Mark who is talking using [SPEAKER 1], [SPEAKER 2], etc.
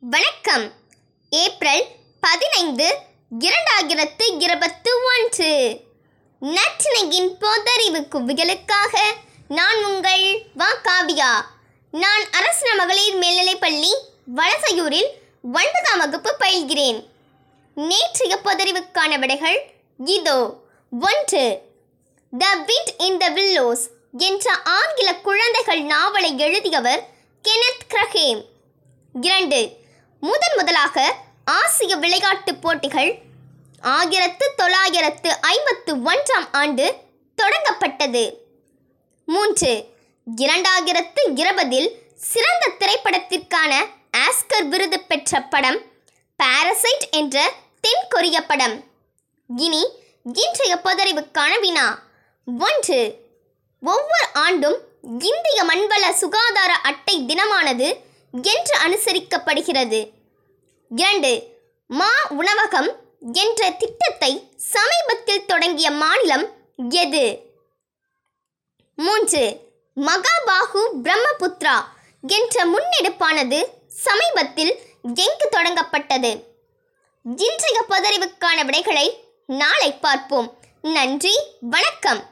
[SPEAKER 1] வணக்கம். ஏப்ரல் பதினைந்து இரண்டாயிரத்து இருபத்து ஒன்று. நச்சினையின் பொதறிவு குவிகளுக்காக நான் உங்கள் வா காவியா. நான் அரசு மகளிர் மேல்நிலைப்பள்ளி வலசையூரில் ஒன்பதாம் வகுப்பு பயில்கிறேன். நேற்றைய பொதறிவுக்கான விடைகள் இதோ. ஒன்று the wind in the willows என்ற ஆங்கில குழந்தைகள் நாவலை எழுதியவர் கெனத் கிரஹேம். இரண்டு முதன் முதலாக ஆசிய விளையாட்டுப் போட்டிகள் ஆயிரத்து தொள்ளாயிரத்து ஐம்பத்து ஒன்றாம் ஆண்டு தொடங்கப்பட்டது. மூன்று இரண்டாயிரத்து இருபதில் சிறந்த திரைப்படத்திற்கான ஆஸ்கர் விருது பெற்ற படம் பாரசைட் என்ற தென்கொரிய படம். இனி இன்றைய பதறிவுக்கான வினா. ஒன்று. ஒவ்வொரு ஆண்டும் இந்திய மண்வள சுகாதார அட்டை தினமானது என்று அனுசரிக்கப்படுகிறது. இரண்டு. மா உணவகம் என்ற திட்டத்தை சமீபத்தில் தொடங்கிய மாநிலம் எது? மூன்று. மகாபாகு பிரம்மபுத்ரா என்ற முன்னெடுப்பானது சமீபத்தில் எங்கு தொடங்கப்பட்டது? இன்றைய பதறிவுக்கான விடைகளை நாளை பார்ப்போம். நன்றி வணக்கம்.